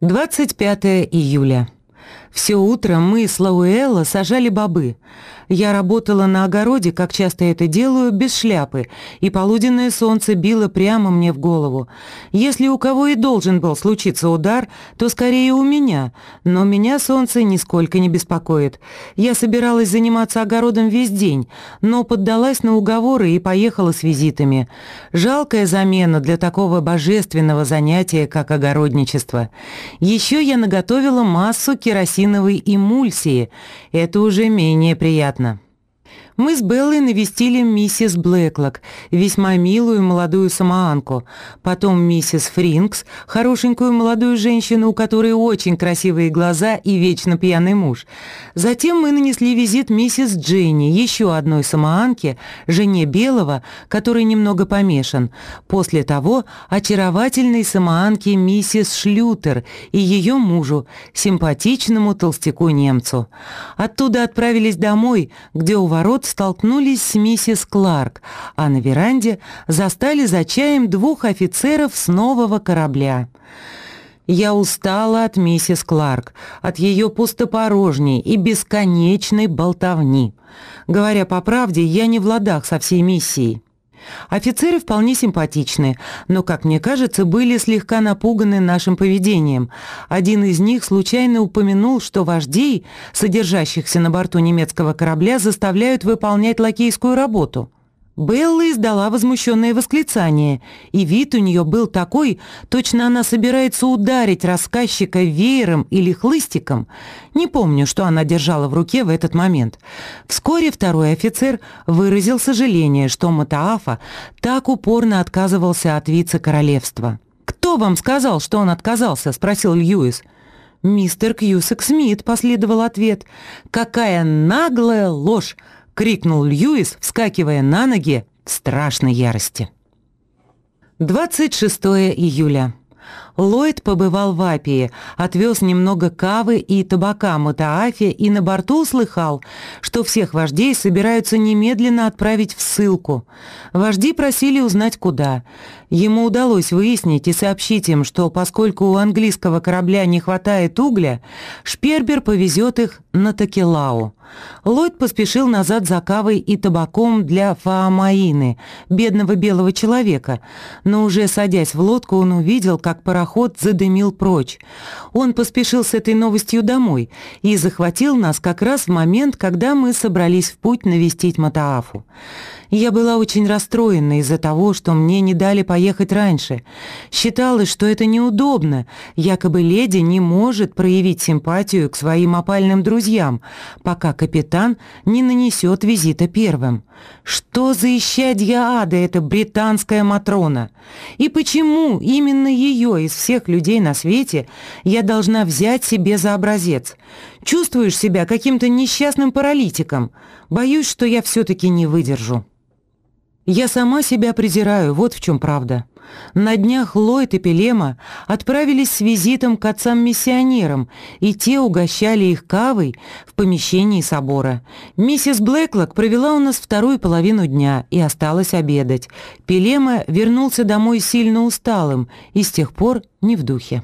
25 июля. Все утро мы с Лауэлла сажали бобы. Я работала на огороде, как часто это делаю, без шляпы, и полуденное солнце било прямо мне в голову. Если у кого и должен был случиться удар, то скорее у меня, но меня солнце нисколько не беспокоит. Я собиралась заниматься огородом весь день, но поддалась на уговоры и поехала с визитами. Жалкая замена для такого божественного занятия, как огородничество. Еще я наготовила массу керосиновой эмульсии. Это уже менее приятно мы с Беллой навестили миссис Блэклок, весьма милую молодую самоанку, потом миссис Фринкс, хорошенькую молодую женщину, у которой очень красивые глаза и вечно пьяный муж. Затем мы нанесли визит миссис Дженни, еще одной самоанке, жене Белого, который немного помешан. После того очаровательной самоанке миссис Шлютер и ее мужу, симпатичному толстяку-немцу. Оттуда отправились домой, где у ворот столкнулись с миссис Кларк, а на веранде застали за чаем двух офицеров с нового корабля. Я устала от миссис Кларк, от ее пустопорожней и бесконечной болтовни. Говоря по правде, я не в ладах со всей миссией. Офицеры вполне симпатичны, но, как мне кажется, были слегка напуганы нашим поведением. Один из них случайно упомянул, что вождей, содержащихся на борту немецкого корабля, заставляют выполнять лакейскую работу. Белла издала возмущенное восклицание, и вид у нее был такой, точно она собирается ударить рассказчика веером или хлыстиком. Не помню, что она держала в руке в этот момент. Вскоре второй офицер выразил сожаление, что Матаафа так упорно отказывался от вице-королевства. «Кто вам сказал, что он отказался?» – спросил Льюис. «Мистер Кьюсек Смит», – последовал ответ. «Какая наглая ложь!» Крикнул Льюис, вскакивая на ноги в страшной ярости. 26 июля. Ллойд побывал в Апии, отвез немного кавы и табака Матаафе и на борту услыхал, что всех вождей собираются немедленно отправить в ссылку. Вожди просили узнать, куда. Ему удалось выяснить и сообщить им, что поскольку у английского корабля не хватает угля, Шпербер повезет их на Такелау. Ллойд поспешил назад за кавой и табаком для Фаамаины, бедного белого человека, но уже садясь в лодку, он увидел, как пароход задымил прочь. Он поспешил с этой новостью домой и захватил нас как раз в момент, когда мы собрались в путь навестить Матаафу. Я была очень расстроена из-за того, что мне не дали поехать раньше. Считалось, что это неудобно. Якобы леди не может проявить симпатию к своим опальным друзьям, пока капитан не нанесет визита первым. Что за исчадья ада эта британская Матрона? И почему именно ее из всех людей на свете я должна взять себе за образец? Чувствуешь себя каким-то несчастным паралитиком? Боюсь, что я все-таки не выдержу. Я сама себя презираю, вот в чем правда. На днях Ллойд и Пелема отправились с визитом к отцам-миссионерам, и те угощали их кавой в помещении собора. Миссис Блэклок провела у нас вторую половину дня и осталась обедать. Пелема вернулся домой сильно усталым и с тех пор не в духе.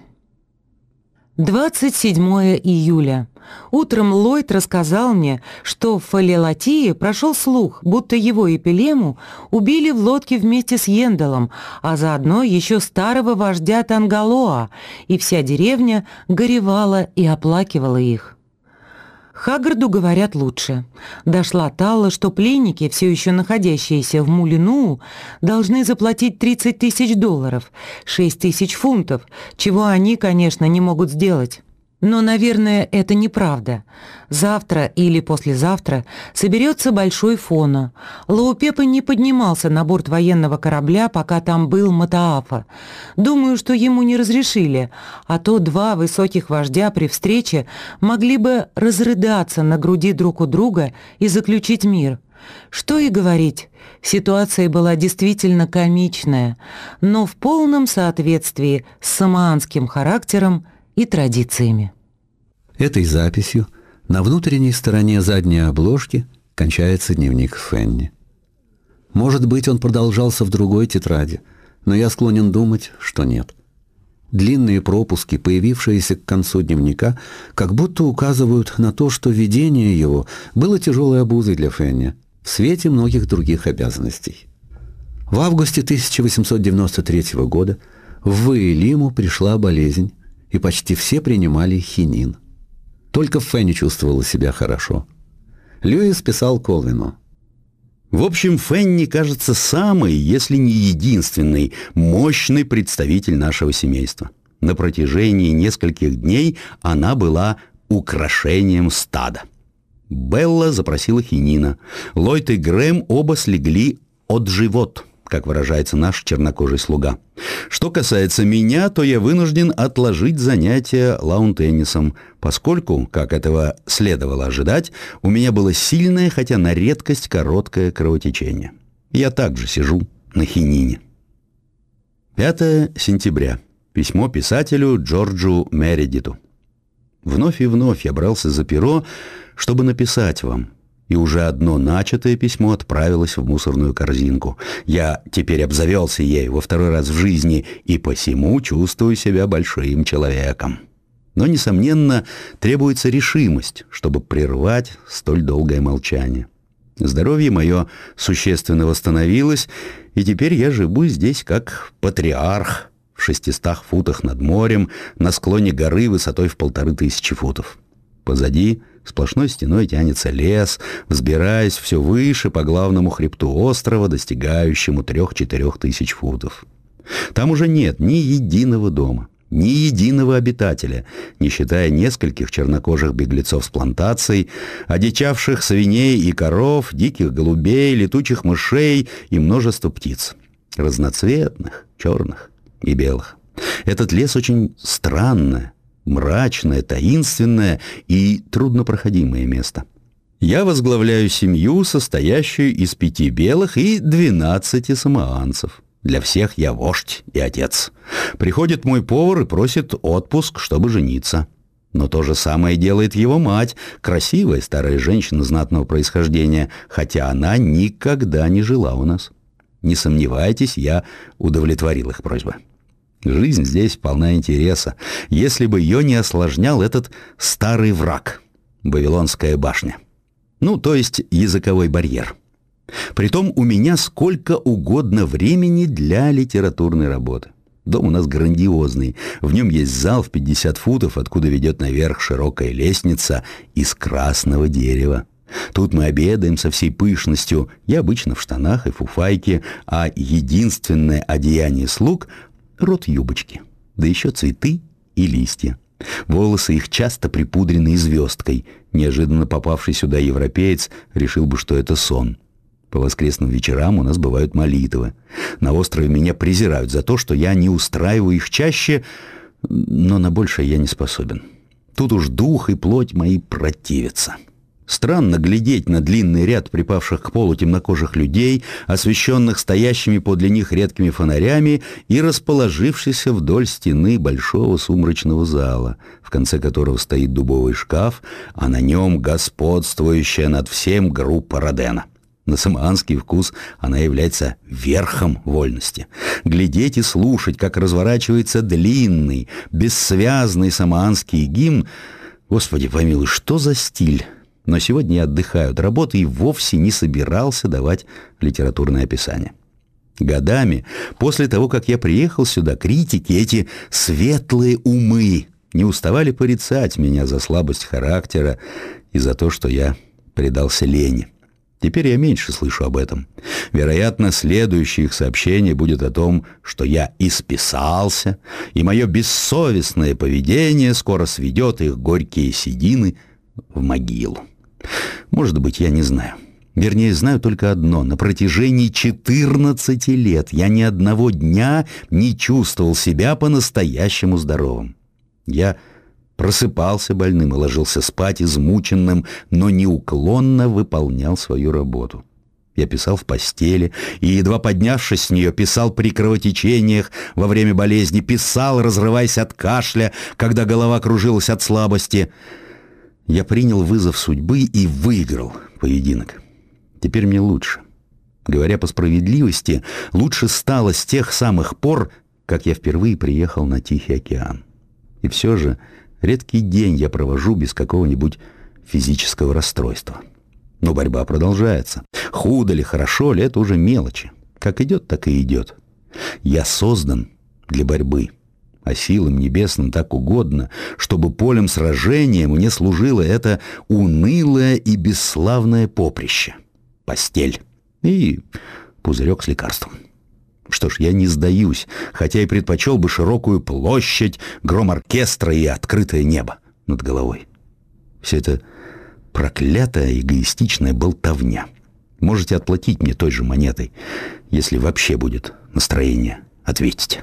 27 июля. Утром Ллойд рассказал мне, что в Фалелатии прошел слух, будто его и Пелему убили в лодке вместе с Йендалом, а заодно еще старого вождя Тангалоа, и вся деревня горевала и оплакивала их. Хагарду говорят лучше. Дошла Талла, что пленники, все еще находящиеся в Мулину, должны заплатить 30 тысяч долларов, 6 тысяч фунтов, чего они, конечно, не могут сделать. Но, наверное, это неправда. Завтра или послезавтра соберется большой фоно. Лаупепа не поднимался на борт военного корабля, пока там был Матаафа. Думаю, что ему не разрешили, а то два высоких вождя при встрече могли бы разрыдаться на груди друг у друга и заключить мир. Что и говорить, ситуация была действительно комичная, но в полном соответствии с самоанским характером и традициями. Этой записью на внутренней стороне задней обложки кончается дневник Фенни. Может быть, он продолжался в другой тетради, но я склонен думать, что нет. Длинные пропуски, появившиеся к концу дневника, как будто указывают на то, что ведение его было тяжелой обузой для Фенни в свете многих других обязанностей. В августе 1893 года в Ваилиму пришла болезнь, и почти все принимали хинин. Только Фенни чувствовала себя хорошо. Льюис писал Колвину – в общем, Фенни кажется самый, если не единственный, мощный представитель нашего семейства. На протяжении нескольких дней она была украшением стада. Белла запросила хинина. Ллойд и Грэм оба слегли от живот – как выражается наш чернокожий слуга. Что касается меня, то я вынужден отложить занятия лаун-теннисом, поскольку, как этого следовало ожидать, у меня было сильное, хотя на редкость короткое кровотечение. Я также сижу на хинине. 5 сентября. Письмо писателю Джорджу Мередиту. Вновь и вновь я брался за перо, чтобы написать вам, и уже одно начатое письмо отправилось в мусорную корзинку. Я теперь обзавелся ей во второй раз в жизни и посему чувствую себя большим человеком. Но, несомненно, требуется решимость, чтобы прервать столь долгое молчание. Здоровье мое существенно восстановилось, и теперь я живу здесь как патриарх в шестистах футах над морем на склоне горы высотой в полторы тысячи футов. Позади — Сплошной стеной тянется лес, взбираясь все выше по главному хребту острова, достигающему трех-четырех тысяч футов. Там уже нет ни единого дома, ни единого обитателя, не считая нескольких чернокожих беглецов с плантаций, одичавших свиней и коров, диких голубей, летучих мышей и множество птиц. Разноцветных, черных и белых. Этот лес очень странное, мрачное, таинственное и труднопроходимое место. Я возглавляю семью, состоящую из пяти белых и двенадцати самоанцев. Для всех я вождь и отец. Приходит мой повар и просит отпуск, чтобы жениться. Но то же самое делает его мать, красивая старая женщина знатного происхождения, хотя она никогда не жила у нас. Не сомневайтесь, я удовлетворил их просьбы. Жизнь здесь полна интереса, если бы ее не осложнял этот старый враг — Вавилонская башня. Ну, то есть языковой барьер. Притом у меня сколько угодно времени для литературной работы. Дом у нас грандиозный. В нем есть зал в 50 футов, откуда ведет наверх широкая лестница из красного дерева. Тут мы обедаем со всей пышностью. Я обычно в штанах и фуфайке, а единственное одеяние слуг рот юбочки, да еще цветы и листья. Волосы их часто припудрены звездкой. Неожиданно попавший сюда европеец решил бы, что это сон. По воскресным вечерам у нас бывают молитвы. На острове меня презирают за то, что я не устраиваю их чаще, но на большее я не способен. Тут уж дух и плоть мои противятся. Странно глядеть на длинный ряд припавших к полу темнокожих людей, освещенных стоящими подле них редкими фонарями и расположившихся вдоль стены большого сумрачного зала, в конце которого стоит дубовый шкаф, а на нем господствующая над всем группа Родена. На самоанский вкус она является верхом вольности. Глядеть и слушать, как разворачивается длинный, бессвязный самоанский гимн, Господи помилуй, что за стиль? Но сегодня я отдыхаю от работы и вовсе не собирался давать литературное описание. Годами, после того, как я приехал сюда, критики, эти светлые умы, не уставали порицать меня за слабость характера и за то, что я предался лени. Теперь я меньше слышу об этом. Вероятно, следующее их сообщение будет о том, что я исписался, и мое бессовестное поведение скоро сведет их горькие седины в могилу. Может быть, я не знаю. Вернее, знаю только одно. На протяжении 14 лет я ни одного дня не чувствовал себя по-настоящему здоровым. Я просыпался больным и ложился спать измученным, но неуклонно выполнял свою работу. Я писал в постели, и, едва поднявшись с нее, писал при кровотечениях во время болезни, писал, разрываясь от кашля, когда голова кружилась от слабости — я принял вызов судьбы и выиграл поединок. Теперь мне лучше. Говоря по справедливости, лучше стало с тех самых пор, как я впервые приехал на Тихий океан. И все же редкий день я провожу без какого-нибудь физического расстройства. Но борьба продолжается. Худо ли, хорошо ли, это уже мелочи. Как идет, так и идет. Я создан для борьбы. А силам небесным так угодно, чтобы полем сражения мне служило это унылое и бесславное поприще. Постель и пузырек с лекарством. Что ж, я не сдаюсь, хотя и предпочел бы широкую площадь, гром оркестра и открытое небо над головой. Все это проклятая эгоистичная болтовня. Можете отплатить мне той же монетой, если вообще будет настроение ответить.